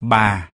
bà.